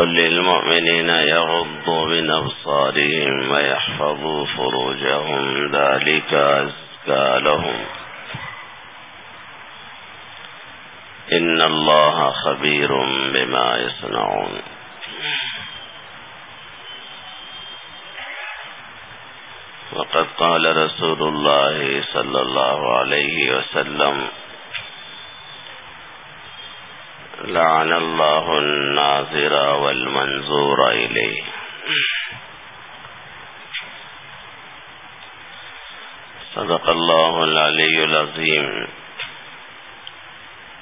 وقل للمؤمنين يغضوا من أبصارهم ويحفظوا فروجهم، ذلك أزكى لهم. إن الله خبير بما يصنعون. وقد قال رسول الله صلى الله عليه وسلم لعن الله الناظر والمنظور إليه. صدق الله العلي العظيم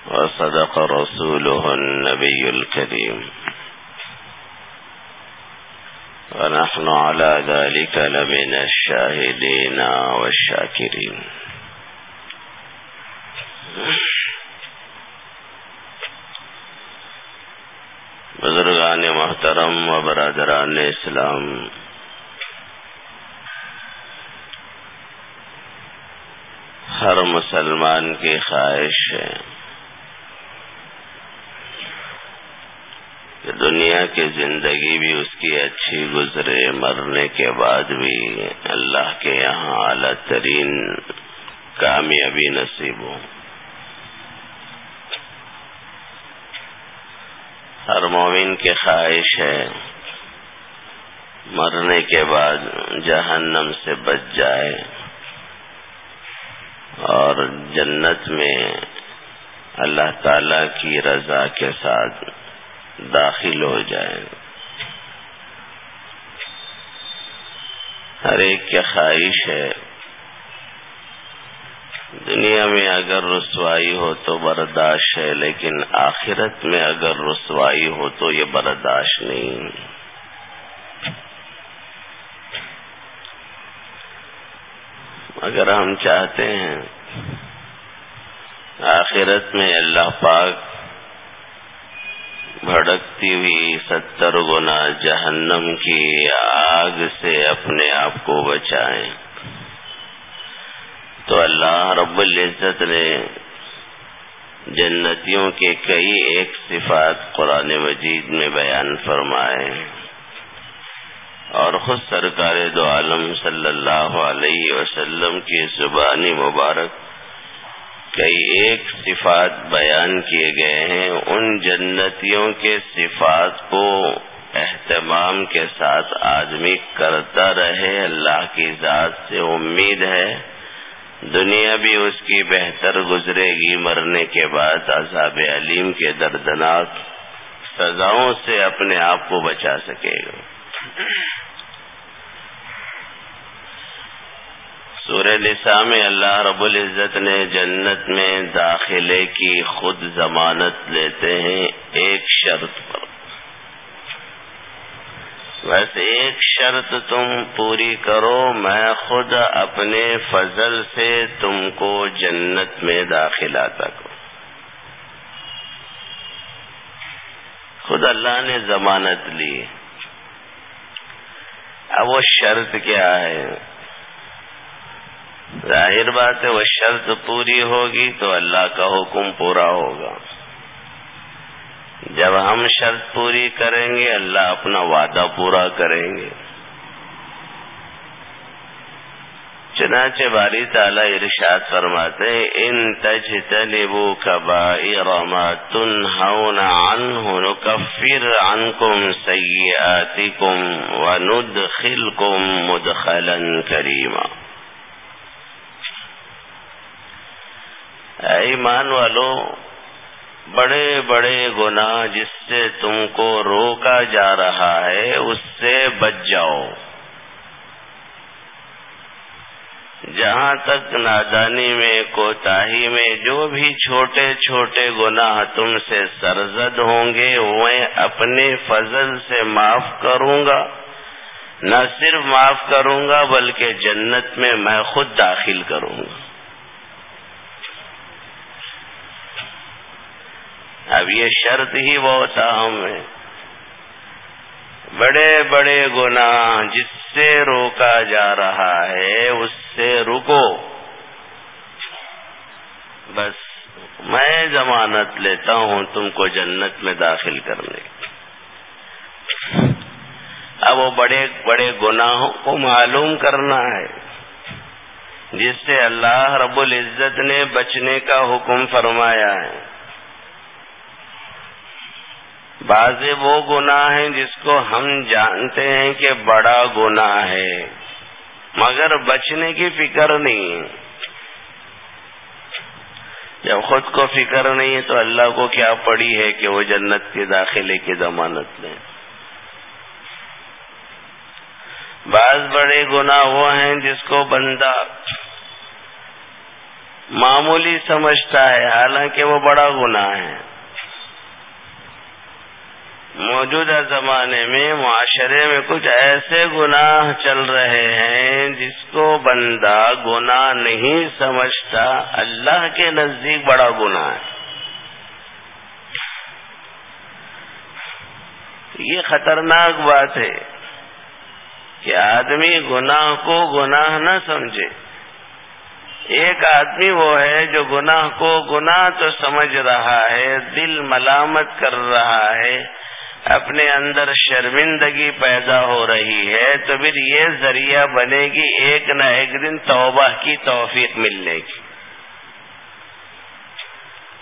وصدق رسوله النبي الكريم. ونحن على ذلك لمن الشاهدين والشاكرين. بزرگان محترم و برادران اسلام۔ ہر مسلمان کی خواہش ہے کہ دنیا کی زندگی بھی اس کی اچھی گزرے، مرنے کے بعد بھی اللہ کے یہاں اعلی ترین کامیابی نصیب ہو ہر مومن کی خواہش ہے۔ مرنے کے بعد جہنم سے بچ جائے۔ اور جنت میں اللہ تعالی کی رضا کے ساتھ داخل ہو جائے۔ ہر ایک کی خواہش ہے۔ دنیا میں اگر رسوائی ہو تو برداشت ہے، لیکن آخرت میں اگر رسوائی ہو تو یہ برداشت نہیں۔ اگر ہم چاہتے ہیں آخرت میں اللہ پاک بھڑکتی ہوئی ستر گنا جہنم کی آگ سے اپنے آپ کو بچائیں۔ تو اللہ رب العزت نے جنتیوں کے کئی ایک صفات قرآن مجید میں بیان فرمائے اور خود سرکار دو عالم صلی اللہ علیہ وسلم کی زبانی مبارک کئی ایک صفات بیان کیے گئے ہیں، ان جنتیوں کے صفات کو اہتمام کے ساتھ آدمی کرتا رہے، اللہ کی ذات سے امید ہے۔ دنیا بھی اس کی بہتر گزرے گی مرنے کے بعد عذاب علیم کے دردناک سزاؤں سے اپنے آپ کو بچا سکے گا۔ سورہ نساء میں اللہ رب العزت نے جنت میں داخلے کی خود ضمانت لیتے ہیں ایک شرط پر۔ بس ایک شرط تم پوری کرو، میں خود اپنے فضل سے تم کو جنت میں داخلہ تک خود اللہ نے ضمانت لی۔ اب وہ شرط کیا ہے؟ ظاہر بات ہے، وہ شرط پوری ہوگی تو اللہ کا حکم پورا ہوگا۔ جب ہم شرط پوری کریں گے، اللہ اپنا وعدہ پورا کریں گے۔ چنانچہ باری تعالیٰ ارشاد فرماتے ان تج تلبو کبائر ما تنہون عنہ نکفر عنکم سیئاتکم وندخلکم مدخلا کریما. ایمان والو بڑے بڑے گناہ جس سے تم کو روکا جا رہا ہے، اس سے بچ جاؤ۔ جہاں تک نادانی میں، کوتاہی میں، جو بھی چھوٹے چھوٹے گناہ تم سے سرزد ہوں گے، میں اپنے فضل سے معاف کروں گا۔ نہ صرف معاف کروں گا، بلکہ جنت میں میں خود داخل کروں گا۔ اب یہ شرط ہی بہت اہم ہے بڑے بڑے گناہ جس سے روکا جا رہا ہے، اس سے رکو۔ بس میں ضمانت لیتا ہوں تم کو جنت میں داخل کرنے۔ اب وہ بڑے بڑے گناہوں کو معلوم کرنا ہے، جس سے اللہ رب العزت نے بچنے کا حکم فرمایا ہے۔ بعض وہ گناہ ہیں جس کو ہم جانتے ہیں کہ بڑا گناہ ہے، مگر بچنے کی فکر نہیں جب خود کو فکر نہیں ہے تو اللہ کو کیا پڑی ہے کہ وہ جنت کے داخلے کی ضمانت لیں بعض بڑے گناہ وہ ہیں جس کو بندہ معمولی سمجھتا ہے، حالانکہ وہ بڑا گناہ ہے۔ موجودہ زمانے میں معاشرے میں کچھ ایسے گناہ چل رہے ہیں جس کو بندہ گناہ نہیں سمجھتا۔ اللہ کے نزدیک بڑا گناہ ہے۔ یہ خطرناک بات ہے کہ آدمی گناہ کو گناہ نہ سمجھے۔ ایک آدمی وہ ہے جو گناہ کو گناہ تو سمجھ رہا ہے، دل ملامت کر رہا ہے۔ اپنے اندر شرمندگی پیدا ہو رہی ہے، تو پھر یہ ذریعہ بنے گی ایک نہ ایک دن توبہ کی توفیق ملنے کی۔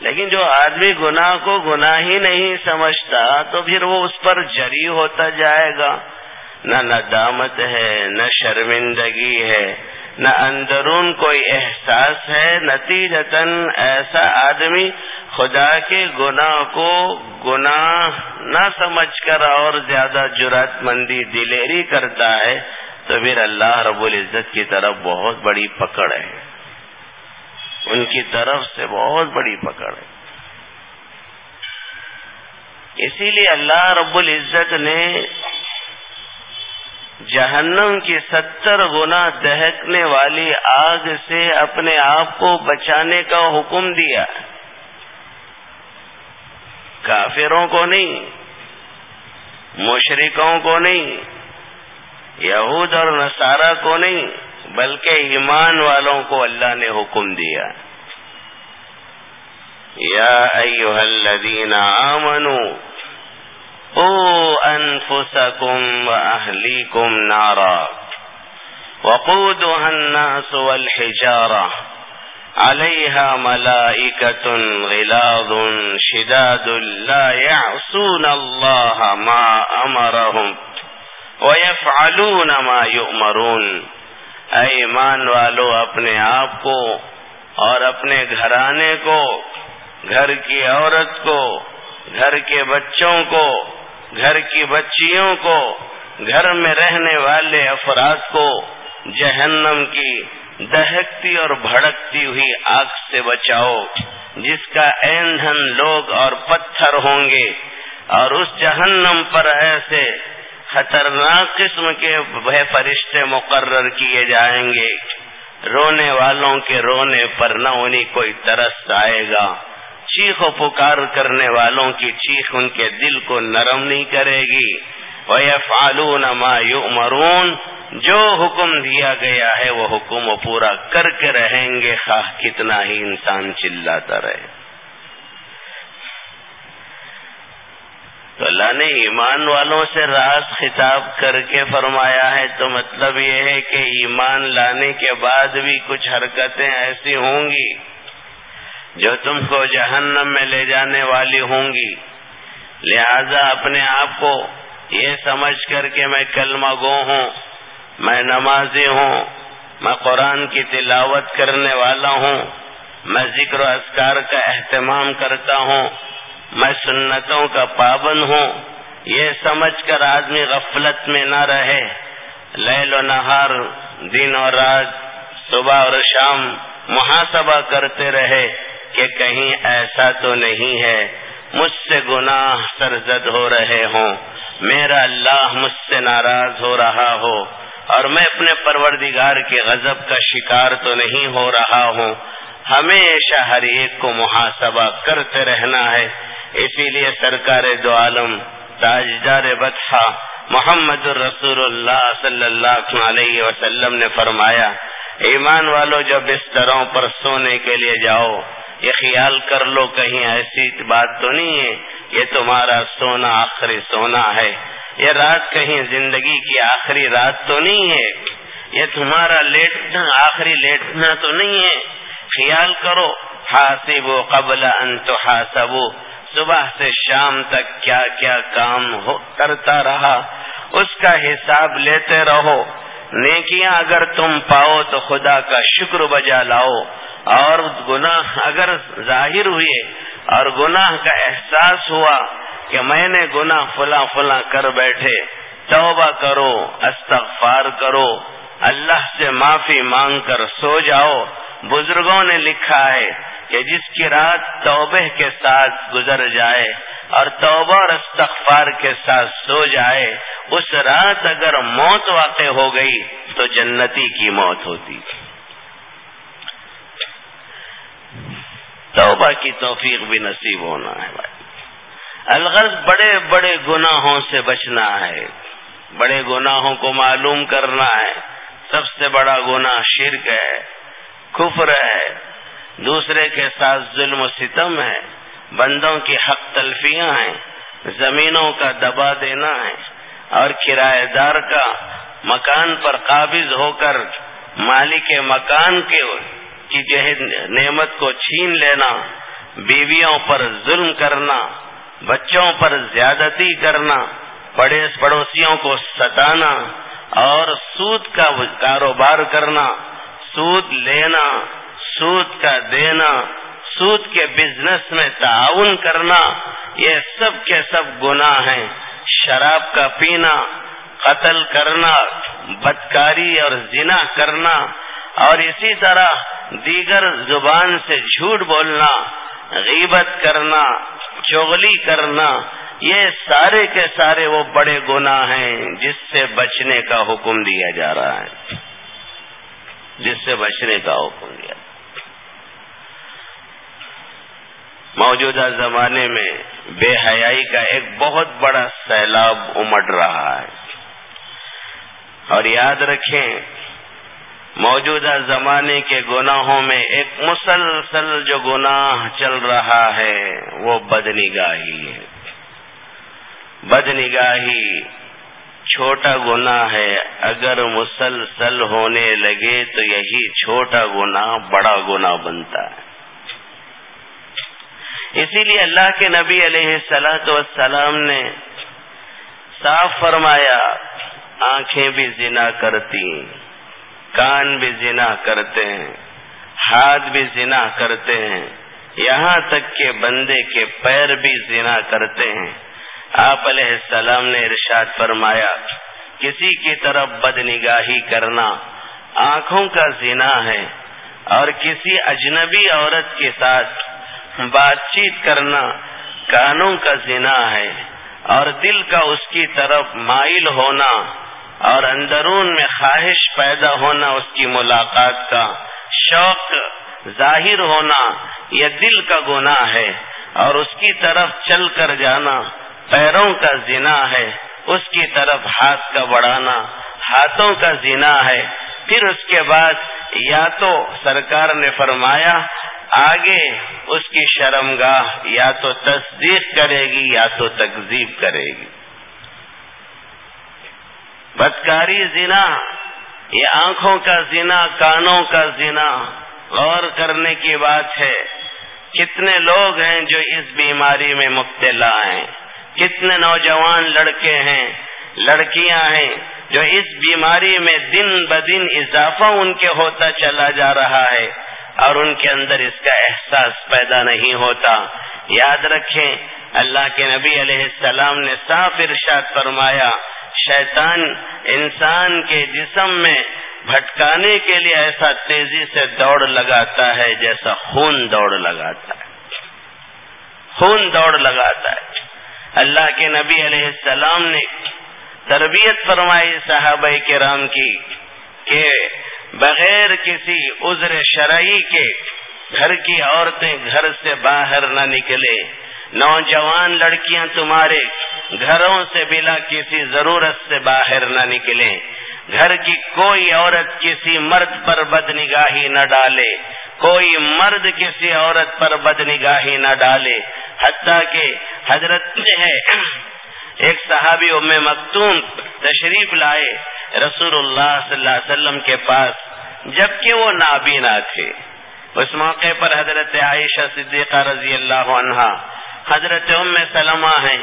لیکن جو آدمی گناہ کو گناہ ہی نہیں سمجھتا، تو پھر وہ اس پر جری ہوتا جائے گا۔ نہ ندامت ہے، نہ شرمندگی ہے۔ نہ اندرون کوئی احساس ہے، نتیجتاً ایسا آدمی خدا کے گناہ کو گناہ نہ سمجھ کر اور زیادہ جرات مندی دلیری کرتا ہے، تو پھر اللہ رب العزت کی طرف بہت بڑی پکڑ ہے۔ ان کی طرف سے بہت بڑی پکڑ ہے۔ اسی لیے اللہ رب العزت نے جہنم کی ستر گنا دہکنے والی آگ سے اپنے آپ کو بچانے کا حکم دیا۔ کافروں کو نہیں مشرقوں کو نہیں، یہود اور نصارہ کو نہیں، بلکہ ایمان والوں کو اللہ نے حکم دیا۔ یا ایوہ الذین آمنوا أنفسكم وأهليكم نارا وقودها الناس والحجارة عليها ملائكة غلاظ شداد لا يعصون الله ما أمرهم ويفعلون ما يؤمرون ایمان والو، اپنے آپ کو اور اپنے گھرانے کو، گھر کی عورت کو، گھر کے بچوں کو گھر کی بچیوں کو، گھر میں رہنے والے افراد کو جہنم کی دہکتی اور بھڑکتی ہوئی آگ سے بچاؤ، جس کا ایندھن لوگ اور پتھر ہوں گے۔ اور اس جہنم پر ایسے خطرناک قسم کے وہ فرشتے مقرر کیے جائیں گے۔ رونے والوں کے رونے پر نہ انہیں کوئی ترس آئے گا۔ چیخ و پکار کرنے والوں کی چیخ ان کے دل کو نرم نہیں کرے گی۔ وہ فالون مرون جو حکم دیا گیا ہے، وہ حکم وہ پورا کر کے رہیں گے۔ خواہ کتنا ہی انسان چلاتا رہے۔ تو اللہ نے ایمان والوں سے راز خطاب کر کے فرمایا ہے۔ تو مطلب یہ ہے کہ ایمان لانے کے بعد بھی کچھ حرکتیں ایسی ہوں گی۔ جو تم کو جہنم میں لے جانے والی ہوں گی۔ لہذا اپنے آپ کو یہ سمجھ کر کے میں کلمہ گو ہوں، میں نمازی ہوں، میں قرآن کی تلاوت کرنے والا ہوں، میں ذکر و اذکار کا اہتمام کرتا ہوں، میں سنتوں کا پابند ہوں۔ یہ سمجھ کر آدمی غفلت میں نہ رہے۔ لیل و نہار، دن اور رات، صبح اور شام محاسبہ کرتے رہے۔ کہ کہیں ایسا تو نہیں ہے۔ مجھ سے گناہ سرزد ہو رہے ہوں۔ میرا اللہ مجھ سے ناراض ہو رہا ہو۔ اور میں اپنے پروردگار کے غضب کا شکار تو نہیں ہو رہا ہوں۔ ہمیشہ ہر ایک کو محاسبہ کرتے رہنا ہے۔ اسی لیے سرکار دو عالم، تاجدار بدفا محمد الرسول اللہ صلی اللہ علیہ وسلم نے فرمایا، ایمان والو جب بستروں پر سونے کے لیے جاؤ یہ خیال کر لو کہیں ایسی بات تو نہیں ہے۔ یہ تمہارا سونا آخری سونا ہے۔ یہ رات کہیں زندگی کی آخری رات تو نہیں ہے۔ یہ تمہارا لیٹنا آخری لیٹنا تو نہیں ہے۔ خیال کرو حاصب قبل ان تو صبح سے شام تک کیا کیا کام ہو، کرتا رہا۔ اس کا حساب لیتے رہو۔ نیکیاں اگر تم پاؤ تو خدا کا شکر بجا لاؤ۔ اور گناہ اگر ظاہر ہوئے اور گناہ کا احساس ہوا کہ میں نے گناہ فلاں فلاں کر بیٹھے، توبہ کرو، استغفار کرو، اللہ سے معافی مانگ کر سو جاؤ۔ بزرگوں نے لکھا ہے کہ جس کی رات توبہ کے ساتھ گزر جائے اور توبہ اور استغفار کے ساتھ سو جائے، اس رات اگر موت واقع ہو گئی تو جنتی کی موت ہوتی۔ توبہ کی توفیق بھی نصیب ہونا ہے بھائی۔ الغرض بڑے بڑے گناہوں سے بچنا ہے۔ بڑے گناہوں کو معلوم کرنا ہے۔ سب سے بڑا گناہ شرک ہے، کفر ہے۔ دوسرے کے ساتھ ظلم و ستم ہے۔ بندوں کی حق تلفیاں ہیں۔ زمینوں کا دبا دینا ہے۔ اور کرایہ دار کا مکان پر قابض ہو کر مالک مکان کے کی جہد نعمت کو چھین لینا، بیویوں پر ظلم کرنا، بچوں پر زیادتی کرنا بڑے پڑوسیوں کو ستانا اور سود کا کاروبار کرنا، سود لینا، سود کا دینا، سود کے بزنس میں تعاون کرنا، یہ سب کے سب گناہ ہیں۔ شراب کا پینا، قتل کرنا، بدکاری اور زنا کرنا اور اسی طرح دیگر زبان سے جھوٹ بولنا، غیبت کرنا، چغلی کرنا، یہ سارے کے سارے وہ بڑے گناہ ہیں جس سے بچنے کا حکم دیا جا رہا ہے۔ جس سے بچنے کا حکم دیا۔ موجودہ زمانے میں بے حیائی کا ایک بہت بڑا سیلاب امڑ رہا ہے۔ اور یاد رکھیں موجودہ زمانے کے گناہوں میں ایک مسلسل جو گناہ چل رہا ہے، وہ بدنگاہی ہے۔ بدنگاہی چھوٹا گنا ہے۔ اگر مسلسل ہونے لگے تو یہی چھوٹا گنا بڑا گنا بنتا ہے۔ اسی لیے اللہ کے نبی علیہ سلاۃ والسلام نے صاف فرمایا، آنکھیں بھی زنا کرتی کان بھی زنا کرتے ہیں، ہاتھ بھی زنا کرتے ہیں۔ یہاں تک کہ بندے کے پیر بھی زنا کرتے ہیں۔ آپ علیہ السلام نے ارشاد فرمایا، کسی کی طرف بد نگاہی کرنا آنکھوں کا زنا ہے اور کسی اجنبی عورت کے ساتھ بات چیت کرنا کانوں کا زنا ہے اور دل کا اس کی طرف مائل ہونا اور اندرون میں خواہش پیدا ہونا اس کی ملاقات کا شوق ظاہر ہونا یہ دل کا گناہ ہے اور اس کی طرف چل کر جانا پیروں کا زنا ہے، اس کی طرف ہاتھ کا بڑھانا ہاتھوں کا زنا ہے۔ پھر اس کے بعد یا تو سرکار نے فرمایا، آگے اس کی شرم گاہ یا تو تصدیق کرے گی یا تو تکزیب کرے گی۔ بدکاری زنا، یہ آنکھوں کا زنا، کانوں کا زنا۔ غور کرنے کی بات ہے، کتنے لوگ ہیں جو اس بیماری میں مبتلا ہیں؟ کتنے نوجوان لڑکے ہیں، لڑکیاں ہیں جو اس بیماری میں دن بدن اضافہ ان کے ہوتا چلا جا رہا ہے اور ان کے اندر اس کا احساس پیدا نہیں ہوتا۔ یاد رکھیں، اللہ کے نبی علیہ السلام نے صاف ارشاد فرمایا شیطان انسان کے جسم میں بھٹکانے کے لیے ایسا تیزی سے دوڑ لگاتا ہے جیسا خون دوڑ لگاتا ہے۔ خون دوڑ لگاتا ہے۔ اللہ کے نبی علیہ السلام نے تربیت فرمائی صحابہ کرام کی کہ بغیر کسی عذر شرعی کے گھر کی عورتیں گھر سے باہر نہ نکلے۔ نوجوان لڑکیاں تمہارے گھروں سے بلا کسی ضرورت سے باہر نہ نکلیں۔ گھر کی کوئی عورت کسی مرد پر بد نگاہی نہ ڈالے۔ کوئی مرد کسی عورت پر بد نگاہی نہ ڈالے۔ حتیٰ کہ حضرت ہے، ایک صحابی ام مکتوم تشریف لائے رسول اللہ صلی اللہ علیہ وسلم کے پاس، جبکہ وہ نابینا تھے۔ اس موقع پر حضرت عائشہ صدیقہ رضی اللہ عنہا حضرت ام سلمہ ہیں۔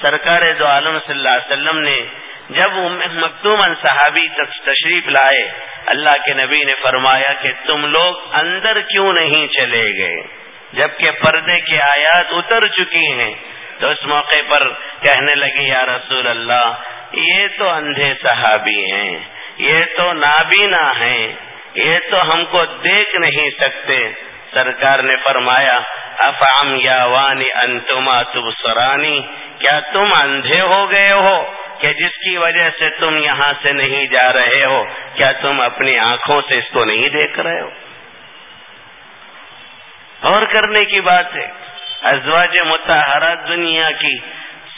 سرکار دو عالم صلی اللہ علیہ وسلم نے جب مکتوم صحابی تشریف لائے، اللہ کے نبی نے فرمایا کہ تم لوگ اندر کیوں نہیں چلے گئے؟ جبکہ پردے کی آیات اتر چکی ہیں۔ تو اس موقع پر کہنے لگے، یا رسول اللہ، یہ تو اندھے صحابی ہیں، یہ تو نابینا ہیں، یہ تو ہم کو دیکھ نہیں سکتے۔ سرکار نے فرمایا افام یا وانی انتما تب سرانی کیا تم اندھے ہو گئے ہو؟ کہ جس کی وجہ سے تم یہاں سے نہیں جا رہے ہو؟ کیا تم اپنی آنکھوں سے اس کو نہیں دیکھ رہے ہو؟ اور کرنے کی بات ہے، ازواج متحرات دنیا کی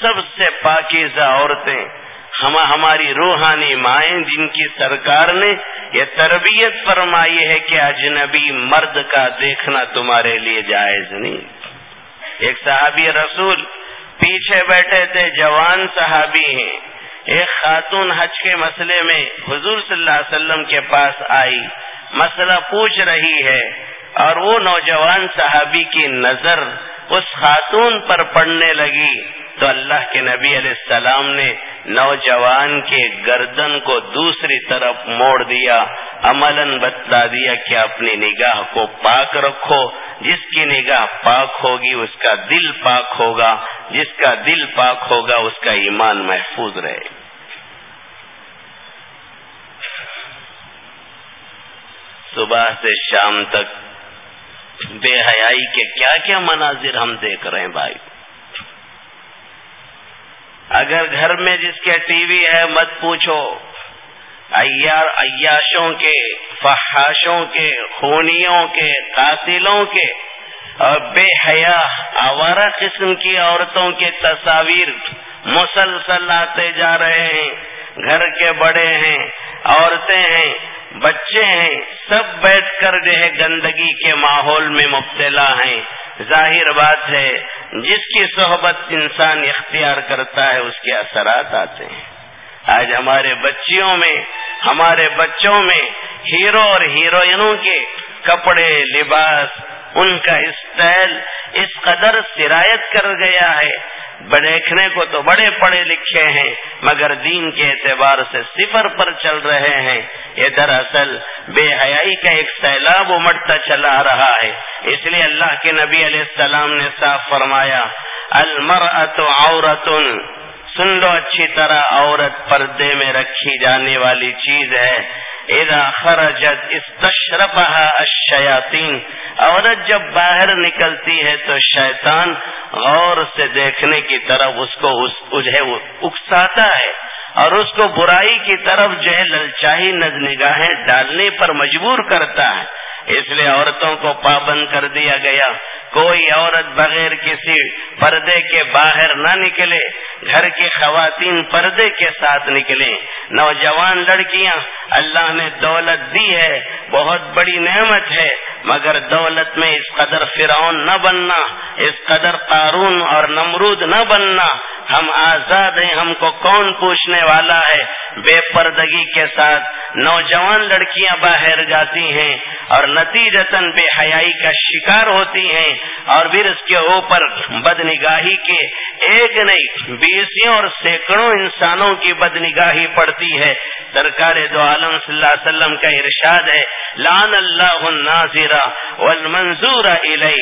سب سے پاکیزہ عورتیں ہم، ہماری روحانی مائیں جن کی سرکار نے یہ تربیت فرمائی ہے کہ اجنبی مرد کا دیکھنا تمہارے لیے جائز نہیں۔ ایک صحابی رسول پیچھے بیٹھے تھے، جوان صحابی ہیں۔ ایک خاتون حج کے مسئلے میں حضور صلی اللہ علیہ وسلم کے پاس آئی، مسئلہ پوچھ رہی ہے اور وہ نوجوان صحابی کی نظر اس خاتون پر پڑنے لگی۔ تو اللہ کے نبی علیہ السلام نے نوجوان کے گردن کو دوسری طرف موڑ دیا عمل بتلا دیا کہ اپنی نگاہ کو پاک رکھو۔ جس کی نگاہ پاک ہوگی، اس کا دل پاک ہوگا۔ جس کا دل پاک ہوگا، اس کا ایمان محفوظ رہے۔ صبح سے شام تک بے حیائی کے کیا کیا مناظر ہم دیکھ رہے ہیں بھائی؟ اگر گھر میں جس کے ٹی وی ہے، مت پوچھو۔ عیاشوں کے، فحاشوں کے، خونیوں کے، قاتلوں کے، اور بے حیا آوارہ قسم کی عورتوں کے تصاویر مسلسل آتے جا رہے ہیں۔ گھر کے بڑے ہیں، عورتیں ہیں، بچے ہیں، سب بیٹھ کر جو ہے گندگی کے ماحول میں مبتلا ہیں۔ ظاہر بات ہے، جس کی صحبت انسان اختیار کرتا ہے، اس کے اثرات آتے ہیں۔ آج ہمارے بچیوں میں، ہمارے بچوں میں ہیرو اور ہیروئنوں کے کپڑے، لباس، ان کا اسٹائل اس قدر سرایت کر گیا ہے دیکھنے کو تو بڑے پڑھے لکھے ہیں، مگر دین کے اعتبار سے صفر پر چل رہے ہیں۔ یہ دراصل بے حیائی کا ایک سیلاب امٹتا چلا رہا ہے۔ اس لیے اللہ کے نبی علیہ السلام نے صاف فرمایا المر عورت، سن لو اچھی طرح عورت پردے میں رکھی جانے والی چیز ہے۔ اذا خرجت استشرفها الشیاطین۔ عورت جب باہر نکلتی ہے تو شیطان غور سے دیکھنے کی طرف اس کو اکساتا ہے۔ اور اس کو برائی کی طرف جو ہے للچاہی نز نگاہیں ڈالنے پر مجبور کرتا ہے۔ اس لیے عورتوں کو پابند کر دیا گیا۔ کوئی عورت بغیر کسی پردے کے باہر نہ نکلے، گھر کی خواتین پردے کے ساتھ نکلے۔ نوجوان لڑکیاں، اللہ نے دولت دی ہے، بہت بڑی نعمت ہے، مگر دولت میں اس قدر فرعون نہ بننا، اس قدر قارون اور نمرود نہ بننا۔ ہم آزاد ہیں، ہم کو کون پوچھنے والا ہے؟ بے پردگی کے ساتھ نوجوان لڑکیاں باہر جاتی ہیں اور نتیجتاً بے حیائی کا شکار ہوتی ہیں۔ اور پھر اس کے اوپر بد نگاہی کے ایک نہیں بیسوں اور سینکڑوں انسانوں کی بد نگاہی پڑتی ہے۔ سرکار دو عالم صلی اللہ علیہ وسلم کا ارشاد ہے لان اللہ الناظرہ والمنظور الی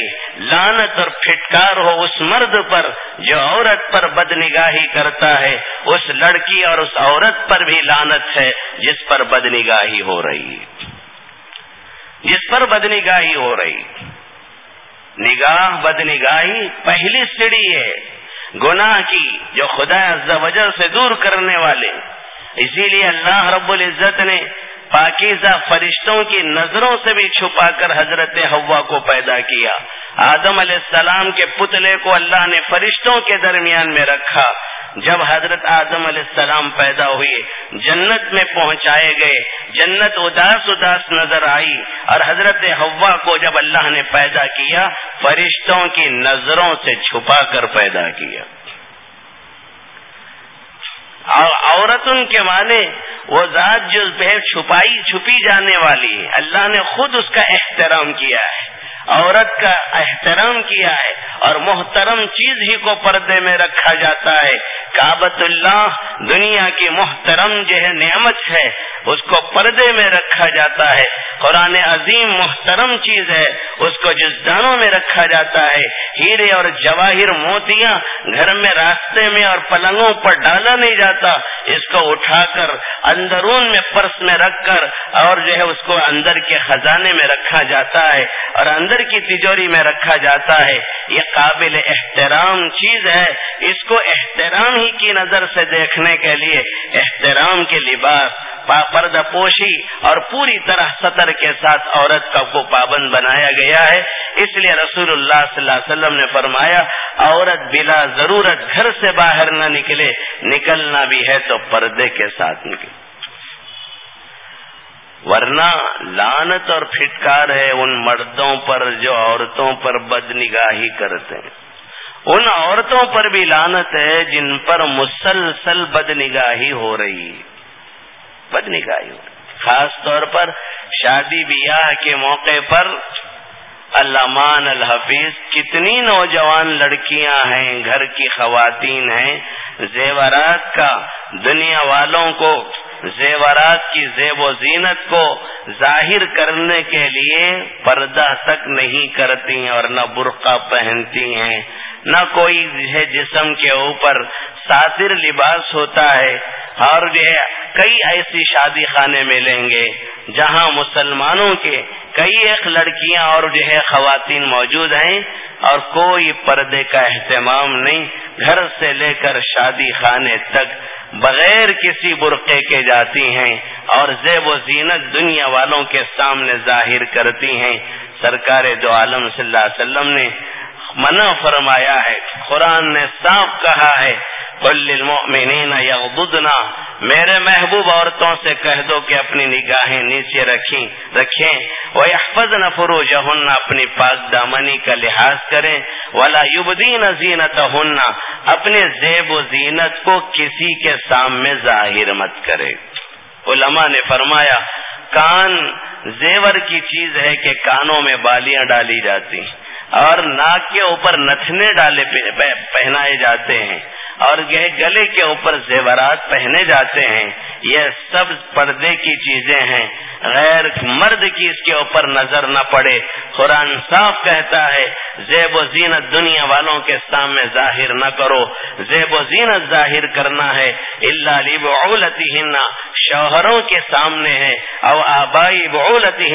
لانت اور پھٹکار ہو اس مرد پر جو عورت پر بد نگاہی کرتا ہے۔ اس لڑکی اور اس عورت پر بھی لانت ہے جس پر بد نگاہی ہو رہی جس پر بد نگاہی ہو رہی نگاہ بد نگاہی پہلی سیڑھی ہے۔ گناہ کی جو خدا عز وجل سے دور کرنے والے۔ اسی لیے اللہ رب العزت نے پاکیزہ فرشتوں کی نظروں سے بھی چھپا کر حضرت ہوا کو پیدا کیا۔ آدم علیہ السلام کے پتلے کو اللہ نے فرشتوں کے درمیان میں رکھا۔ جب حضرت آدم علیہ السلام پیدا ہوئے، جنت میں پہنچائے گئے، جنت اداس اداس نظر آئی اور حضرت ہوا کو جب اللہ نے پیدا کیا، فرشتوں کی نظروں سے چھپا کر پیدا کیا۔ عورت ان کے معنی، وہ ذات جو چھپائی چھپی جانے والی ہے، اللہ نے خود اس کا احترام کیا ہے۔ عورت کا احترام کیا ہے اور محترم چیز ہی کو پردے میں رکھا جاتا ہے۔ کابت اللہ دنیا کی محترم جو ہے نعمت ہے، اس کو پردے میں رکھا جاتا ہے۔ قرآن عظیم محترم چیز ہے، اس کو جس دانوں میں رکھا جاتا ہے۔ ہیرے اور جواہر موتیاں گھر میں راستے میں اور پلنگوں پر ڈالا نہیں جاتا۔ اس کو اٹھا کر اندرون میں پرس میں رکھ کر اور جو ہے اس کو اندر کے خزانے میں رکھا جاتا ہے۔ اور اندر کی تجوری میں رکھا جاتا ہے۔ یہ قابل احترام چیز ہے۔ اس کو احترام ہی کی نظر سے دیکھنے کے لیے احترام کے لباس پرد پوشی اور پوری طرح سطر کے ساتھ عورت کا کو پابند بنایا گیا ہے۔ اس لیے رسول اللہ صلی اللہ علیہ وسلم نے فرمایا، عورت بلا ضرورت گھر سے باہر نہ نکلے، نکلنا بھی ہے تو پردے کے ساتھ نکلے۔ ورنہ لانت اور پھٹکار ہے ان مردوں پر جو عورتوں پر بد نگاہی کرتے ہیں۔ ان عورتوں پر بھی لانت ہے جن پر مسلسل بد نگاہی ہو رہی بد نگاہی ہو رہی خاص طور پر شادی بیاہ کے موقع پر علمان الحفیظ کتنی نوجوان لڑکیاں ہیں، گھر کی خواتین ہیں، زیورات کا دنیا والوں کو زیورات کی زیب و زینت کو ظاہر کرنے کے لیے پردہ تک نہیں کرتی ہیں اور نہ برقع پہنتی ہیں۔ نہ کوئی ہے جسم کے اوپر ساتر لباس ہوتا ہے اور جو ہے۔ کئی ایسی شادی خانے ملیں گے جہاں مسلمانوں کے کئی ایک لڑکیاں اور جو ہے خواتین موجود ہیں اور کوئی پردے کا اہتمام نہیں۔ گھر سے لے کر شادی خانے تک بغیر کسی برقعے کے جاتی ہیں اور زیب و زینت دنیا والوں کے سامنے ظاہر کرتی ہیں۔ سرکار دو عالم صلی اللہ علیہ وسلم نے منع فرمایا ہے، قرآن نے صاف کہا ہے للمؤمنین یغضضنا۔ میرے محبوب عورتوں سے کہہ دو کہ اپنی نگاہیں نیچے رکھیں رکھیں۔ وہ احفظ اپنی پاک دامنی کا لحاظ کریں۔ ولا یبدین زینت اپنے زیب و زینت کو کسی کے سامنے ظاہر مت کرے علماء نے فرمایا، کان زیور کی چیز ہے کہ کانوں میں بالیاں ڈالی جاتی اور ناک کے اوپر نتنے ڈالے پہنائے جاتے ہیں۔ اور یہ گلے کے اوپر زیورات پہنے جاتے ہیں یہ سب پردے کی چیزیں ہیں۔ غیر مرد کی اس کے اوپر نظر نہ پڑے۔ قرآن صاف کہتا ہے، زیب و زینت دنیا والوں کے سامنے ظاہر نہ کرو۔ زیب و زینت ظاہر کرنا ہے۔ اللہ علی بولتی شوہروں کے سامنے ہے۔ او آبائی بولتی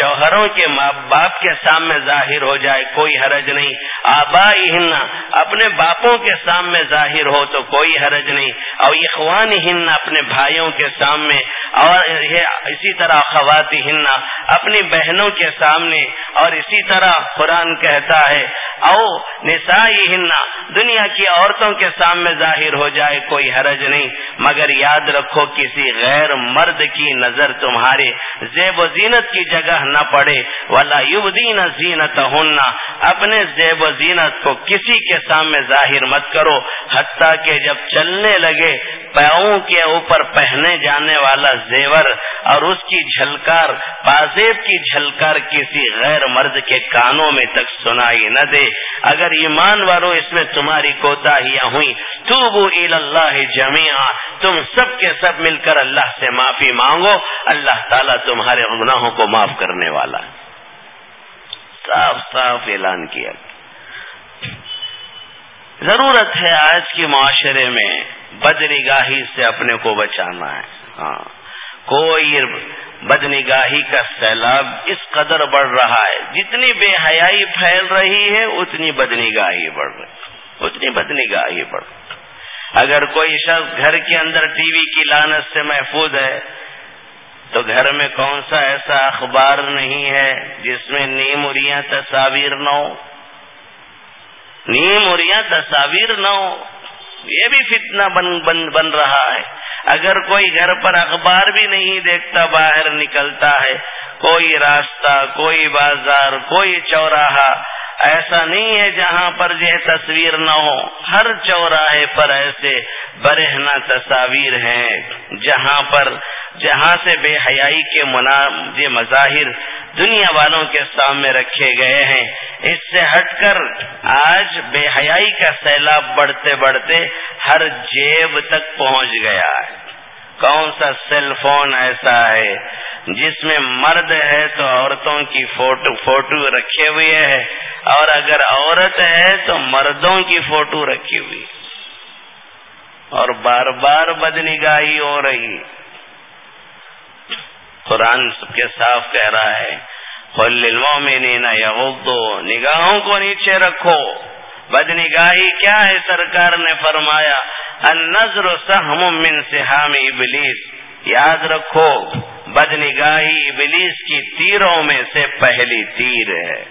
شوہروں کے ماں باپ کے سامنے ظاہر ہو جائے، کوئی حرج نہیں۔ آبائی ہننا اپنے باپوں کے سامنے ظاہر ہو تو کوئی حرج نہیں۔ اور اخوان ہن اپنے بھائیوں کے سامنے اور اسی طرح خواتین ہننا اپنی بہنوں کے سامنے اور اسی طرح قرآن کہتا ہے او نسائی ہننا دنیا کی عورتوں کے سامنے ظاہر ہو جائے، کوئی حرج نہیں، مگر یاد رکھو کسی غیر مرد کی نظر تمہارے زیب و زینت کی جگہ نہ پڑے۔ والا یبدین زینت ہونا اپنے زیب و زینت کو کسی کے سامنے ظاہر مت کرو۔ حتیٰ کہ جب چلنے لگے پیاؤں کے اوپر پہنے جانے والا زیور اور اس کی جھلکار، پازیب کی جھلکار کسی غیر مرد کے کانوں میں تک سنائی نہ دے۔ اگر ایمان والوں اس میں تمہاری کوتاہیاں ہوئی تو وہ اللہ جمیا تم سب کے سب مل کر اللہ سے معافی مانگو۔ اللہ تعالیٰ تمہارے گناہوں کو معاف کرنے والا صاف صاف اعلان کیا۔ ضرورت ہے آج کے معاشرے میں بدنگاہی سے اپنے کو بچانا ہے۔ ہاں۔ کوئی بدنگاہی کا سیلاب اس قدر بڑھ رہا ہے، جتنی بے حیائی پھیل رہی ہے، اتنی بدنگاہی بڑھ رہی اتنی بدنگاہی بڑھ اگر کوئی شخص گھر کے اندر ٹی وی کی لانت سے محفوظ ہے، تو گھر میں کون سا ایسا اخبار نہیں ہے جس میں نیم اریاں تصاویر نہ ہو نیم اریاں تصاویر نہ ہو یہ بھی فتنہ بن بن بن رہا ہے۔ اگر کوئی گھر پر اخبار بھی نہیں دیکھتا، باہر نکلتا ہے، کوئی راستہ، کوئی بازار، کوئی چوراہا، ایسا نہیں ہے جہاں پر یہ تصویر نہ ہو۔ ہر چوراہے پر ایسے برہنا تصاویر ہیں، جہاں پر، جہاں سے بے حیائی کے منا یہ مظاہر دنیا والوں کے سامنے رکھے گئے ہیں۔ اس سے ہٹ کر آج بے حیائی کا سیلاب بڑھتے بڑھتے ہر جیب تک پہنچ گیا ہے۔ کون سا سیل فون ایسا ہے جس میں مرد ہے تو عورتوں کی فوٹو فوٹو رکھے ہوئے ہے۔ اور اگر عورت ہے تو مردوں کی فوٹو رکھی ہوئی۔ اور بار بار بدنگاہی ہو رہی۔ قرآن سب کے صاف کہہ رہا ہے۔ نینا یا نگاہوں کو نیچے رکھو۔ بدنگاہی کیا ہے؟ سرکار نے فرمایا النظر سہم من سہام ابلیس۔ یاد رکھو، بدنگاہی ابلیس کی تیروں میں سے پہلی تیر ہے۔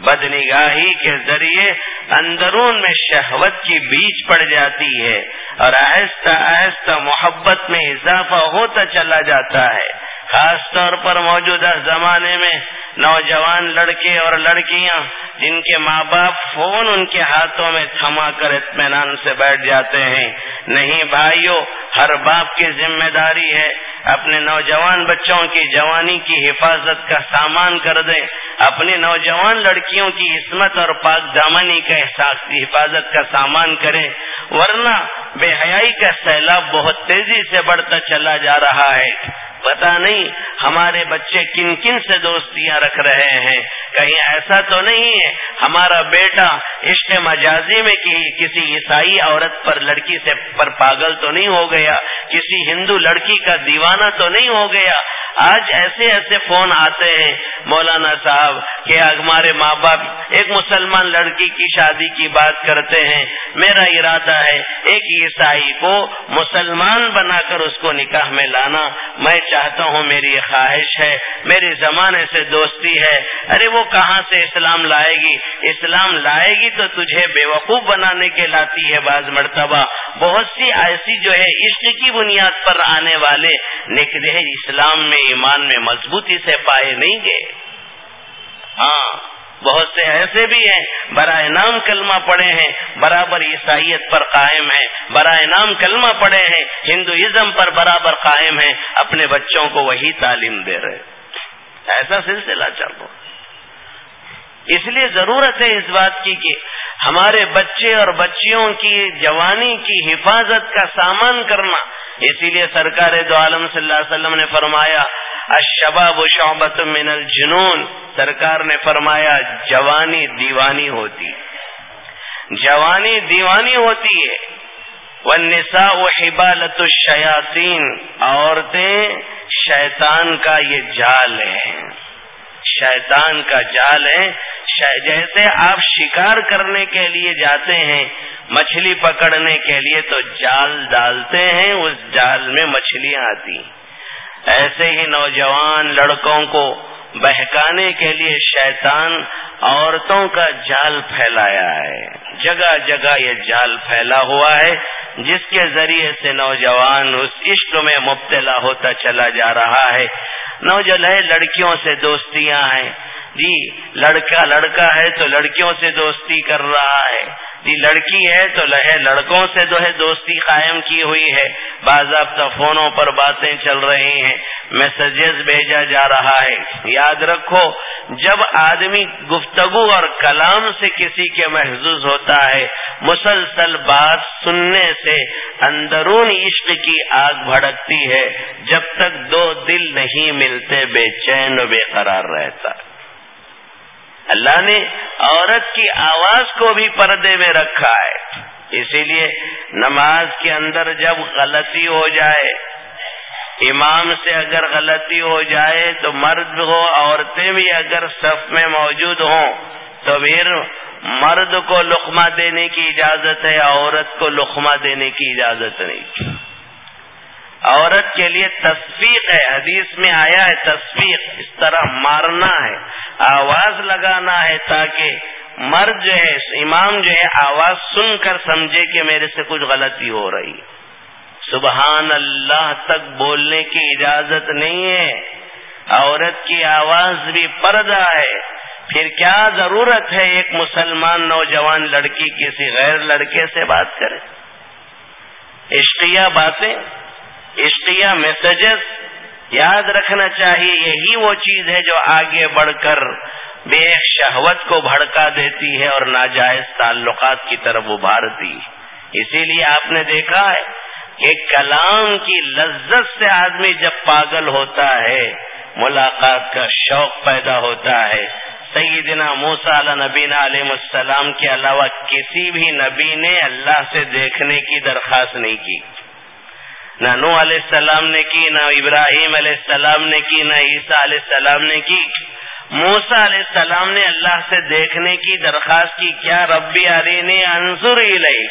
بدنگاہی کے ذریعے اندرون میں شہوت کی بیچ پڑ جاتی ہے اور آہستہ آہستہ محبت میں اضافہ ہوتا چلا جاتا ہے۔ خاص طور پر موجودہ زمانے میں نوجوان لڑکے اور لڑکیاں جن کے ماں باپ فون ان کے ہاتھوں میں تھما کر اطمینان سے بیٹھ جاتے ہیں۔ نہیں بھائیوں ہر باپ کی ذمہ داری ہے اپنے نوجوان بچوں کی جوانی کی حفاظت کا سامان کر دیں۔ اپنی نوجوان لڑکیوں کی عصمت اور پاک دامنی کا احساس کی حفاظت کا سامان کریں۔ ورنہ بے حیائی کا سیلاب بہت تیزی سے بڑھتا چلا جا رہا ہے۔ پتا نہیں ہمارے بچے کن کن سے دوستیاں رکھ رہے ہیں۔ کہیں ایسا تو نہیں ہے، ہمارا بیٹا عشق مجازی میں کسی عیسائی عورت پر لڑکی سے پر پاگل تو نہیں ہو گیا، کسی ہندو لڑکی کا دیوانہ تو نہیں ہو گیا۔ آج ایسے ایسے فون آتے ہیں، مولانا صاحب، کہ ہمارے ماں باپ ایک مسلمان لڑکی کی شادی کی بات کرتے ہیں۔ میرا ارادہ ہے، ایک عیسائی کو مسلمان بنا کر اس کو نکاح میں لانا۔ میں چاہتا ہوں میری یہ خواہش ہے، میرے زمانے سے دوستی ہے۔ ارے وہ کہاں سے اسلام لائے گی؟ اسلام لائے گی تو تجھے بے وقوف بنانے کے لاتی ہے بعض مرتبہ۔ بہت سی ایسی جو ہے عشق کی بنیاد پر آنے والے نکلے اسلام میں ایمان میں مضبوطی سے پائے نہیں گئے۔ ہاں۔ بہت سے ایسے بھی ہیں، برائے نام کلمہ پڑے ہیں، برابر عیسائیت پر قائم ہیں، برائے نام کلمہ پڑے ہیں، ہندوازم پر برابر قائم ہیں، اپنے بچوں کو وہی تعلیم دے رہے ایسا سلسلہ چل رہا اس لیے ضرورت ہے اس بات کی کہ ہمارے بچے اور بچیوں کی، جوانی کی حفاظت کا سامان کرنا۔ اسی لیے سرکار دو عالم صلی اللہ علیہ وسلم نے فرمایا اشباب شعبت من الجنون، سرکار نے فرمایا، جوانی دیوانی ہوتی جوانی دیوانی ہوتی ہے۔ وہ نسا و حبالت الشیاطین عورتیں شیطان کا یہ جال ہے شیطان کا جال ہے جیسے آپ شکار کرنے کے لیے جاتے ہیں، مچھلی پکڑنے کے لیے تو جال ڈالتے ہیں، اس جال میں مچھلیاں آتی ایسے ہی نوجوان لڑکوں کو بہکانے کے لیے شیطان عورتوں کا جال پھیلایا ہے۔ جگہ جگہ یہ جال پھیلا ہوا ہے، جس کے ذریعے سے نوجوان اس عشق میں مبتلا ہوتا چلا جا رہا ہے۔ نوجوان لڑکیوں سے دوستیاں ہیں۔ جی لڑکا لڑکا ہے تو لڑکیوں سے دوستی کر رہا ہے۔ جی لڑکی ہے تو لہے لڑکوں سے جو ہے دوستی قائم کی ہوئی ہے۔ باضابطہ فونوں پر باتیں چل رہی ہیں۔ میسجز بھیجا جا رہا ہے۔ یاد رکھو، جب آدمی گفتگو اور کلام سے کسی کے محظوظ ہوتا ہے، مسلسل بات سننے سے اندرون عشق کی آگ بھڑکتی ہے۔ جب تک دو دل نہیں ملتے، بے چین و بے قرار رہتا۔ اللہ نے عورت کی آواز کو بھی پردے میں رکھا ہے۔ اسی لیے نماز کے اندر جب غلطی ہو جائے، امام سے اگر غلطی ہو جائے تو مرد ہو عورتیں بھی اگر صف میں موجود ہوں تو پھر مرد کو لقمہ دینے کی اجازت ہے، عورت کو لقمہ دینے کی اجازت نہیں۔ عورت کے لیے تصویر ہے، حدیث میں آیا ہے تصویر اس طرح مارنا ہے، آواز لگانا ہے تاکہ مرد جو ہے، امام جو ہے، آواز سن کر سمجھے کہ میرے سے کچھ غلطی ہو رہی سبحان اللہ، تک بولنے کی اجازت نہیں ہے۔ عورت کی آواز بھی پردہ ہے۔ پھر کیا ضرورت ہے ایک مسلمان نوجوان لڑکی کسی غیر لڑکے سے بات کرے؟ عشقیہ باتیں۔ عشقیہ میسجز یاد رکھنا چاہیے، یہی وہ چیز ہے جو آگے بڑھ کر بے شہوت کو بھڑکا دیتی ہے اور ناجائز تعلقات کی طرف ابھارتی اسی لیے آپ نے دیکھا ہے کہ کلام کی لذت سے آدمی جب پاگل ہوتا ہے، ملاقات کا شوق پیدا ہوتا ہے۔ سیدنا موسا علیہ نبینا علیہ السلام کے علاوہ کسی بھی نبی نے اللہ سے دیکھنے کی درخواست نہیں کی۔ نہ نو علیہ السلام نے کی، نہ ابراہیم علیہ السلام نے کی، نہ عیسیٰ علیہ السلام نے کی۔ موسا علیہ السلام نے اللہ سے دیکھنے کی درخواست کی، کیا ربی علی نے انصر ہی لئی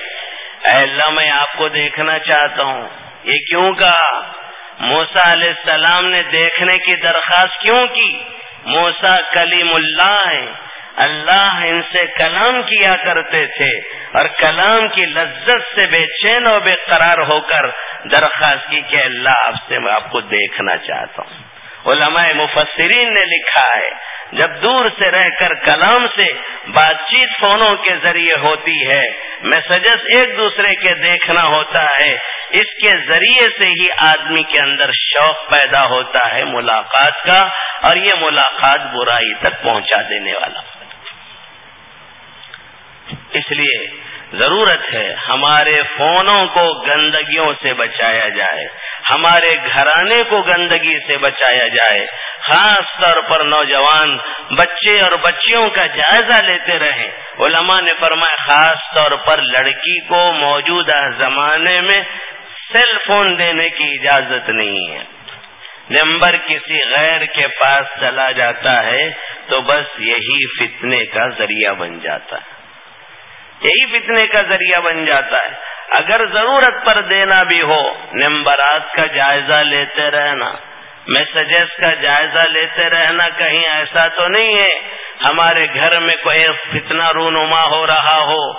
اللہ، میں آپ کو دیکھنا چاہتا ہوں۔ یہ کیوں کہا؟ موسا علیہ السلام نے دیکھنے کی درخواست کیوں کی؟ موسا کلیم اللہ ہے۔ اللہ ان سے کلام کیا کرتے تھے اور کلام کی لذت سے بے چین و بے قرار ہو کر درخواست کی کہ اللہ آپ سے میں آپ کو دیکھنا چاہتا ہوں۔ علماء مفسرین نے لکھا ہے، جب دور سے رہ کر کلام سے بات چیت فونوں کے ذریعے ہوتی ہے میسجز ایک دوسرے کے دیکھنا ہوتا ہے، اس کے ذریعے سے ہی آدمی کے اندر شوق پیدا ہوتا ہے ملاقات کا اور یہ ملاقات برائی تک پہنچا دینے والا۔ اس لیے ضرورت ہے ہمارے فونوں کو گندگیوں سے بچایا جائے، ہمارے گھرانے کو گندگی سے بچایا جائے، خاص طور پر نوجوان بچے اور بچیوں کا جائزہ لیتے رہیں۔ علماء نے فرمایا، خاص طور پر لڑکی کو موجودہ زمانے میں سیل فون دینے کی اجازت نہیں ہے۔ نمبر کسی غیر کے پاس چلا جاتا ہے تو بس یہی فتنے کا ذریعہ بن جاتا ہے۔ یہی فتنے کا ذریعہ بن جاتا ہے۔ اگر ضرورت پر دینا بھی ہو نمبرات کا جائزہ لیتے رہنا میسجز کا جائزہ لیتے رہنا، کہیں ایسا تو نہیں ہے۔ ہمارے گھر میں کوئی فتنہ رونما ہو رہا ہو،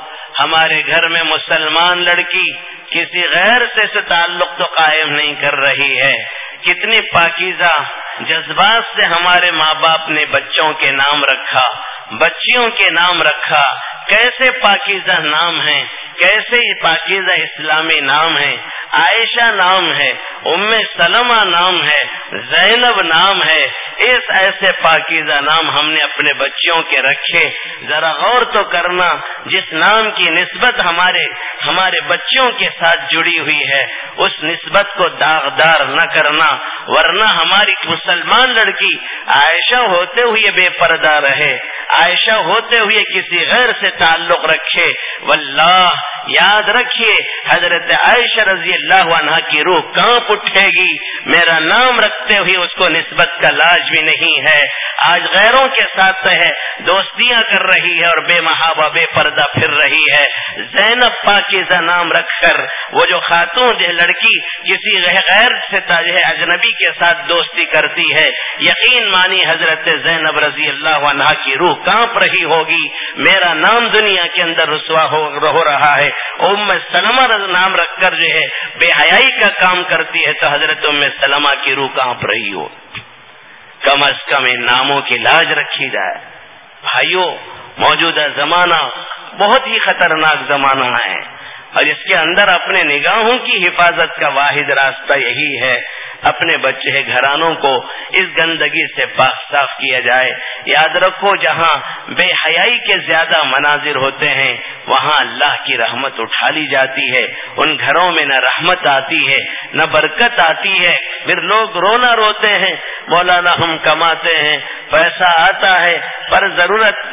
ہمارے گھر میں مسلمان لڑکی کسی غیر سے تعلق تو قائم نہیں کر رہی ہے۔ کتنی پاکیزہ جذبات سے ہمارے ماں باپ نے بچوں کے نام رکھا، بچیوں کے نام رکھا۔ کیسے پاکیزہ نام ہیں؟ کیسے پاکیزہ اسلامی نام ہے؟ عائشہ نام ہے، ام سلمہ نام ہے، زینب نام ہے۔ اس ایسے پاکیزہ نام ہم نے اپنے بچیوں کے رکھے۔ ذرا غور تو کرنا، جس نام کی نسبت ہمارے ہمارے بچوں کے ساتھ جڑی ہوئی ہے، اس نسبت کو داغدار نہ کرنا۔ ورنہ ہماری مسلمان لڑکی عائشہ ہوتے ہوئے بے پردہ رہے۔ عائشہ ہوتے ہوئے کسی غیر سے تعلق رکھے واللہ یاد رکھیے، حضرت عائشہ رضی اللہ عنہ کی روح کہاں اٹھے گی۔ میرا نام رکھتے ہوئے اس کو نسبت کا لاج بھی نہیں ہے۔ آج غیروں کے ساتھ ہے، دوستیاں کر رہی ہے اور بے محابہ بے پردہ پھر رہی ہے۔ زینب پاکیزہ نام رکھ کر، وہ جو خاتون جو لڑکی کسی غیر سے تاج اجنبی کے ساتھ دوستی کرتی ہے۔ یقین مانی حضرت زینب رضی اللہ عنہ کی روح کانپ رہی ہوگی۔ میرا نام دنیا کے اندر رسوا ہو رہا ہے۔ ام سلمہ نام رکھ کر جو ہے بے حیائی کا کام کرتی ہے تو حضرت ام سلمہ کی روح کانپ رہی ہو۔ کم از کم ان ناموں کی لاج رکھی جائے۔ بھائیوں موجودہ زمانہ بہت ہی خطرناک زمانہ ہے اور اس کے اندر اپنے نگاہوں کی حفاظت کا واحد راستہ یہی ہے۔ اپنے بچے گھرانوں کو اس گندگی سے پاک صاف کیا جائے۔ یاد رکھو جہاں بے حیائی کے زیادہ مناظر ہوتے ہیں، وہاں اللہ کی رحمت اٹھا لی جاتی ہے۔ ان گھروں میں نہ رحمت آتی ہے، نہ برکت آتی ہے۔ پھر لوگ رونا روتے ہیں مولانا ہم کماتے ہیں، پیسہ آتا ہے، پر ضرورت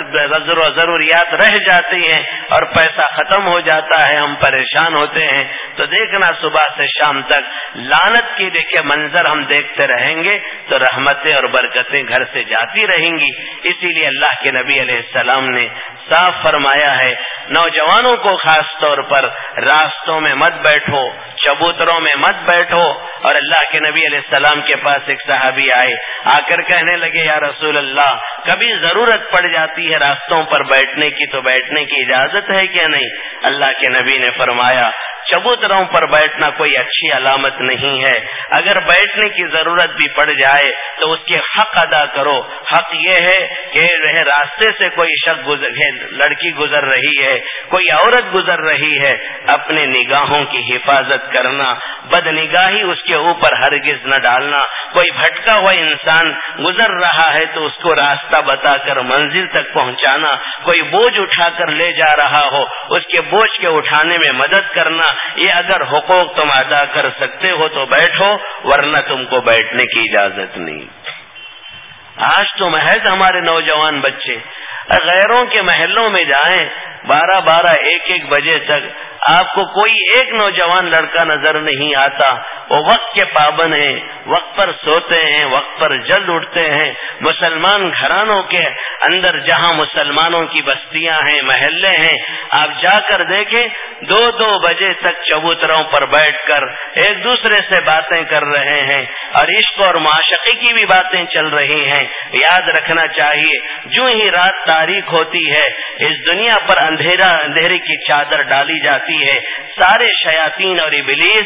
ضروریات رہ جاتی ہیں اور پیسہ ختم ہو جاتا ہے، ہم پریشان ہوتے ہیں۔ تو دیکھنا صبح سے شام تک لانت کی دیکھے منظر ہم دیکھتے رہیں گے تو رحمتیں اور برکتیں گھر سے جاتی رہیں گی۔ اسی لیے اللہ کے نبی علیہ السلام نے صاف فرمایا ہے، نوجوانوں کو خاص طور پر راستوں میں مت بیٹھو، چبوتروں میں مت بیٹھو۔ اور اللہ کے نبی علیہ السلام کے پاس ایک صحابی آئے، آ کر کہنے لگے، یا رسول اللہ، کبھی ضرورت پڑ جاتی ہے راستوں پر بیٹھنے کی، تو بیٹھنے کی اجازت ہے کیا نہیں؟ اللہ کے نبی نے فرمایا چبوتروں پر بیٹھنا کوئی اچھی علامت نہیں ہے۔ اگر بیٹھنے کی ضرورت بھی پڑ جائے تو اس کے حق ادا کرو۔ حق یہ ہے کہ راستے سے کوئی شخص گزر لڑکی گزر رہی ہے، کوئی عورت گزر رہی ہے، اپنے نگاہوں کی حفاظت کرنا بد نگاہی اس کے اوپر ہرگز نہ ڈالنا۔ کوئی بھٹکا ہوا انسان گزر رہا ہے تو اس کو راستہ بتا کر منزل تک پہنچانا۔ کوئی بوجھ اٹھا کر لے جا رہا ہو، اس کے بوجھ کے اٹھانے میں مدد کرنا۔ یہ اگر حقوق تم ادا کر سکتے ہو تو بیٹھو، ورنہ تم کو بیٹھنے کی اجازت نہیں۔ آج تو محض ہمارے نوجوان بچے غیروں کے محلوں میں جائیں، بارہ بارہ ایک ایک بجے تک آپ کو کوئی ایک نوجوان لڑکا نظر نہیں آتا، وہ وقت کے پابند ہیں۔ وقت پر سوتے ہیں، وقت پر جلد اٹھتے ہیں۔ مسلمان گھرانوں کے اندر جہاں مسلمانوں کی بستیاں ہیں، محلے ہیں، آپ جا کر دیکھیں، دو دو بجے تک چبوتروں پر بیٹھ کر ایک دوسرے سے باتیں کر رہے ہیں۔ اور عشق اور معاشقی کی بھی باتیں چل رہی ہیں۔ یاد رکھنا چاہیے، جو ہی رات تاریخ ہوتی ہے، اس دنیا پر اندھیرا، اندھیرے کی چادر ڈالی جاتی ہے۔ سارے شیاطین اور ابلیس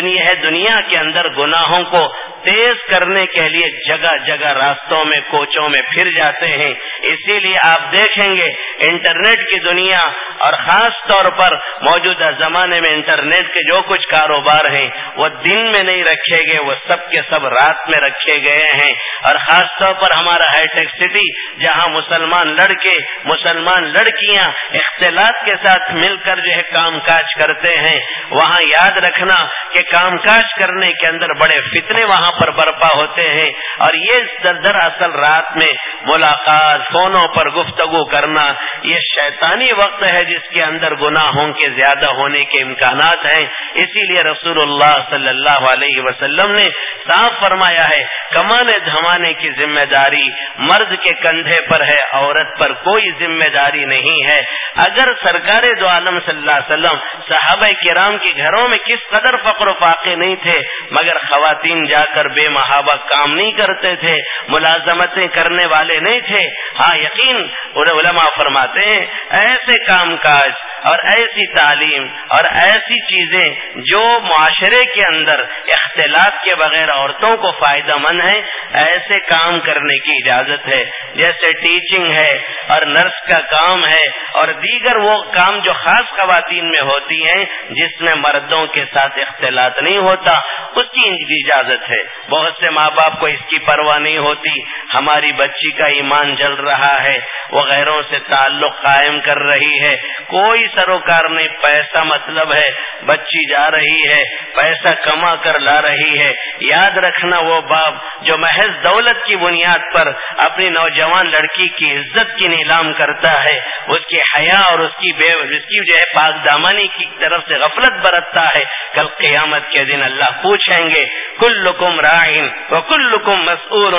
دنیا ہے، دنیا کے اندر گناہوں کو تیز کرنے کے لیے جگہ جگہ راستوں میں کوچوں میں پھر جاتے ہیں۔ اسی لیے آپ دیکھیں گے انٹرنیٹ کی دنیا اور خاص طور پر موجودہ زمانے میں انٹرنیٹ کے جو کچھ کاروبار ہیں، وہ دن میں نہیں رکھے گئے، وہ سب کے سب رات میں رکھے گئے ہیں۔ اور خاص طور پر ہمارا ہائی ٹیک سٹی، جہاں مسلمان لڑکے، مسلمان لڑکیاں اختلاط کے ساتھ مل کر جو ہے کام کاج کرتے ہیں۔ وہاں یاد رکھنا کہ کام کاج کرنے کے اندر بڑے فتنے وہاں پر برپا ہوتے ہیں اور یہ دراصل رات میں ملاقات فونوں پر گفتگو کرنا یہ شیطانی وقت ہے جس کے اندر گناہوں کے زیادہ ہونے کے امکانات ہیں۔ اسی لیے رسول اللہ صلی اللہ علیہ وسلم نے صاف فرمایا ہے، کمانے دھمانے کی ذمہ داری مرد کے کندھے پر ہے، عورت پر کوئی ذمہ داری نہیں ہے۔ اگر سرکار دو عالم صلی اللہ علیہ وسلم صحابہ کرام کے گھروں میں کس قدر فقر و فاقے نہیں تھے، مگر خواتین جا کر بے محابہ کام نہیں کرتے تھے، ملازمتیں کرنے والے نہیں تھے۔ ہاں یقین علماء فرماتے ہیں، ایسے کام کاج اور ایسی تعلیم اور ایسی چیزیں جو معاشرے کے اندر اختلاط کے بغیر عورتوں کو فائدہ مند ہیں، ایسے کام کرنے کی اجازت ہے۔ جیسے ٹیچنگ ہے اور نرس کا کام ہے اور دیگر وہ کام جو خاص خواتین میں ہوتی ہیں، جس میں مردوں کے ساتھ اختلاط نہیں ہوتا، اس کی اجازت ہے۔ بہت سے ماں باپ کو اس کی پرواہ نہیں ہوتی، ہماری بچی کا ایمان جل رہا ہے، وہ غیروں سے تعلق قائم کر رہی ہے۔ کوئی سروکار نہیں پیسہ مطلب ہے، بچی جا رہی ہے، پیسہ کما کر لا رہی ہے۔ یاد رکھنا وہ باپ جو محض دولت کی بنیاد پر اپنی نوجوان لڑکی کی عزت کی نیلام کرتا ہے، اس کی حیا اور اس کی بے، اس کی جو ہے پاک دامانی کی طرف سے غفلت برتتا ہے۔ کل قیامت کے دن اللہ پوچھیں گے کل لکم رائن و کل لکم مسعور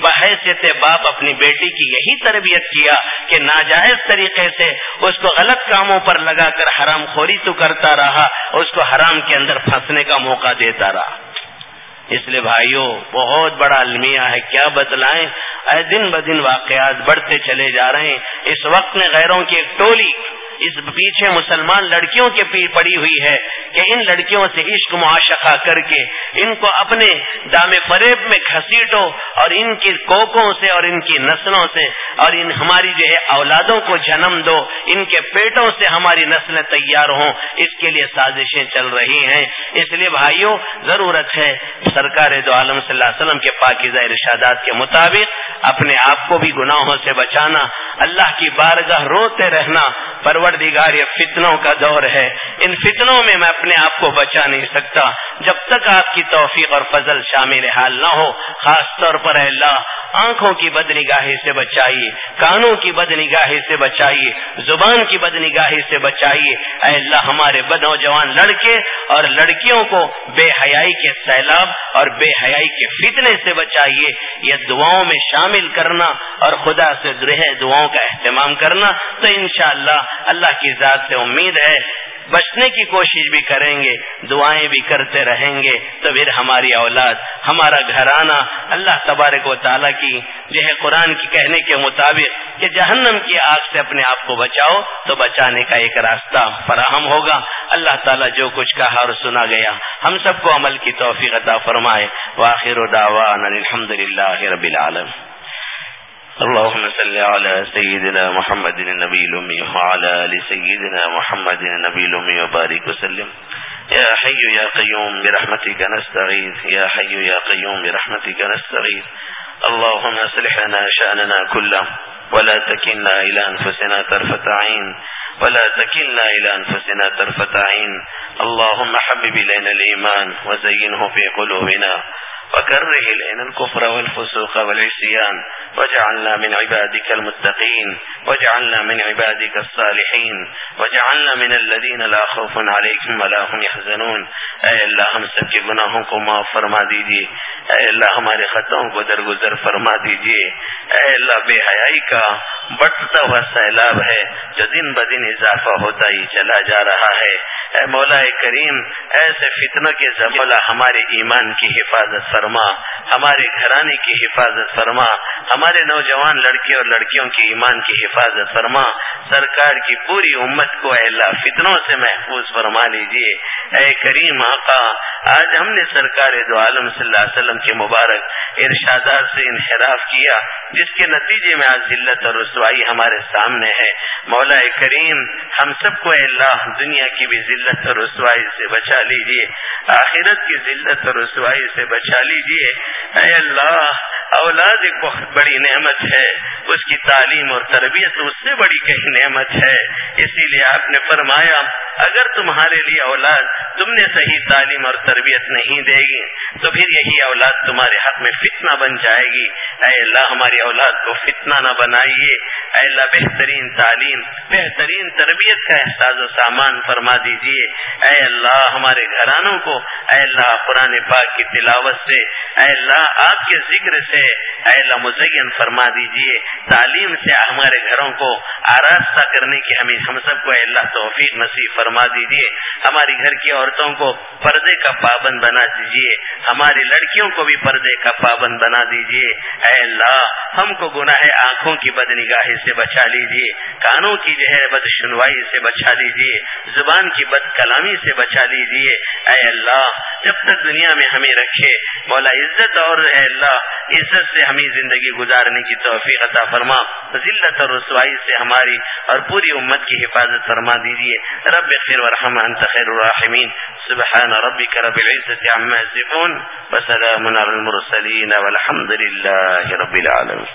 بحیثیت باپ اپنی بیٹی کی یہی تربیت کیا کہ ناجائز طریقے سے اس کو غلط کاموں پر لگا کر حرام خوری تو کرتا رہا اس کو حرام کے اندر پھنسنے کا موقع دیتا رہا۔ اس لیے بھائیوں بہت بڑا المیہ ہے۔ کیا بتلائیں؟ اے دن بدن واقعات بڑھتے چلے جا رہے ہیں۔ اس وقت میں غیروں کی ایک ٹولی اس پیچھے مسلمان لڑکیوں کے پیر پڑی ہوئی ہے کہ ان لڑکیوں سے عشق معاشقہ کر کے ان کو اپنے دام فریب میں گھسیٹو اور ان کی کوکوں سے اور ان کی نسلوں سے اور ان ہماری جو ہے اولادوں کو جنم دو، ان کے پیٹوں سے ہماری نسلیں تیار ہوں۔ اس کے لیے سازشیں چل رہی ہیں۔ اس لیے بھائیوں ضرورت ہے سرکار دو عالم صلی اللہ علیہ وسلم کے پاکیزہ ارشادات کے مطابق اپنے آپ کو بھی گناہوں سے بچانا، اللہ کی بارگاہ روتے رہنا پروردگار، یہ فتنوں کا دور ہے۔ ان فتنوں میں میں اپنے آپ کو بچا نہیں سکتا۔ جب تک آپ کی توفیق اور فضل شامل حال نہ ہو، خاص طور پر اللہ، آنکھوں کی بد نگاہی سے بچائیے، کانوں کی بد نگاہی سے بچائیے، زبان کی بد نگاہی سے بچائیے۔ اے اللہ، ہمارے نوجوان لڑکے اور لڑکیوں کو بے حیائی کے سیلاب اور بے حیائی کے فتنے سے بچائیے۔ یہ دعاؤں میں شامل کرنا اور خدا سے درہ دعاؤں کا اہتمام کرنا تو انشاءاللہ اللہ اللہ کی ذات سے امید ہے، بچنے کی کوشش بھی کریں گے، دعائیں بھی کرتے رہیں گے، تو پھر ہماری اولاد، ہمارا گھرانہ، اللہ تبارک و تعالیٰ کی جو ہے قرآن کی کہنے کے مطابق کہ جہنم کی آگ سے اپنے آپ کو بچاؤ، تو بچانے کا ایک راستہ فراہم ہوگا۔ اللہ تعالیٰ جو کچھ کہا اور سنا گیا، ہم سب کو عمل کی توفیق عطا فرمائے۔ واخر الحمد للہ رب العالم اللهم صل على سيدنا محمد النبي الأمي وعلى آل سيدنا محمد النبي الأمي وبارك وسلم. يا حي يا قيوم برحمتك نستغيث. يا حي يا قيوم برحمتك نستغيث. اللهم أصلح لنا شأننا كله. ولا تكلنا إلى أنفسنا طرفة عين. ولا تكلنا إلى أنفسنا طرفة عين. اللهم حبب إلينا الإيمان وزينه في قلوبنا. وكره إلينا الكفر والفسوق والعصيان وجعلنا من عبادك المتقين وجعلنا من عبادك الصالحين وجعلنا من الذين لا خوف عليهم ولا هم يحزنون. اے اللہ ہم سب کے گناہوں کو معاف فرما دیجیے اے اللہ ہمارے خطوں کو درگزر فرما دیجیے اے اللہ بے حیائی کا بڑھتا ہوا سیلاب ہے جو دن بدن اضافہ ہوتا ہی چلا جا رہا ہے. اے مولا کریم، ایسے فتنوں کے ذملہ ہمارے ایمان کی حفاظت فرما، ہمارے گھرانے کی حفاظت فرما، ہمارے نوجوان لڑکے اور لڑکیوں کی ایمان کی حفاظت فرما۔ سرکار کی پوری امت کو اللہ، فتنوں سے محفوظ فرما لیجیے اے کریم آقا، آج ہم نے سرکار دو عالم صلی اللہ علیہ وسلم کے مبارک ارشادات سے انحراف کیا، جس کے نتیجے میں آج ذلت اور رسوائی ہمارے سامنے ہے۔ مولا کریم، ہم سب کو اے اللہ، دنیا کی بھی ذلت اور رسوائی سے بچا لیجیے آخرت کی ذلت اور رسوائی سے بچا لیجیے اے اللہ اولاد ایک بہت بڑی نعمت ہے، اس کی تعلیم اور تربیت اس سے بڑی کہیں نعمت ہے۔ اسی لیے آپ نے فرمایا، اگر تمہارے لیے اولاد تم نے صحیح تعلیم اور تربیت نہیں دے گی، تو پھر یہی اولاد تمہارے حق میں فتنہ بن جائے گی۔ اے اللہ ہماری اولاد کو فتنہ نہ بنائیے۔ اے اللہ بہترین تعلیم، بہترین تربیت کا احساس و سامان فرما دیجیے۔ اے اللہ ہمارے گھرانوں کو، اے اللہ قرآن پاک کی تلاوت سے، اے اللہ آپ کے ذکر سے، اے اللہ مزین فرما دیجیے۔ تعلیم سے ہمارے گھروں کو آراستہ کرنے کی ہمیں ہم سب کو اے اللہ توفیق نصیب فرما دیجیے۔ ہماری گھر کی عورتوں کو پردے کا پابند بنا دیجیے۔ ہماری لڑکیوں کو بھی پردے کا پابند بنا دیجیے۔ اے اللہ، ہم کو گناہ آنکھوں کی بد نگاہی سے بچا لیجیے کانوں کی جو ہے بد سنوائی سے بچا لیجیے زبان کی بد کلامی سے بچا لیجیے اے اللہ، جب تک دنیا میں ہمیں رکھے، مولا عزت اور اے اللہ، عزت سے ہمیں زندگی گزارنے کی توفیق عطا فرما۔ ذلت اور رسوائی سے ہماری اور پوری امت کی حفاظت فرما دیجیے رب خیر ورحم انت خیر الرحمین سبحان ربك رب العزة عما يصفون وسلام على المرسلين والحمد لله رب العالمین۔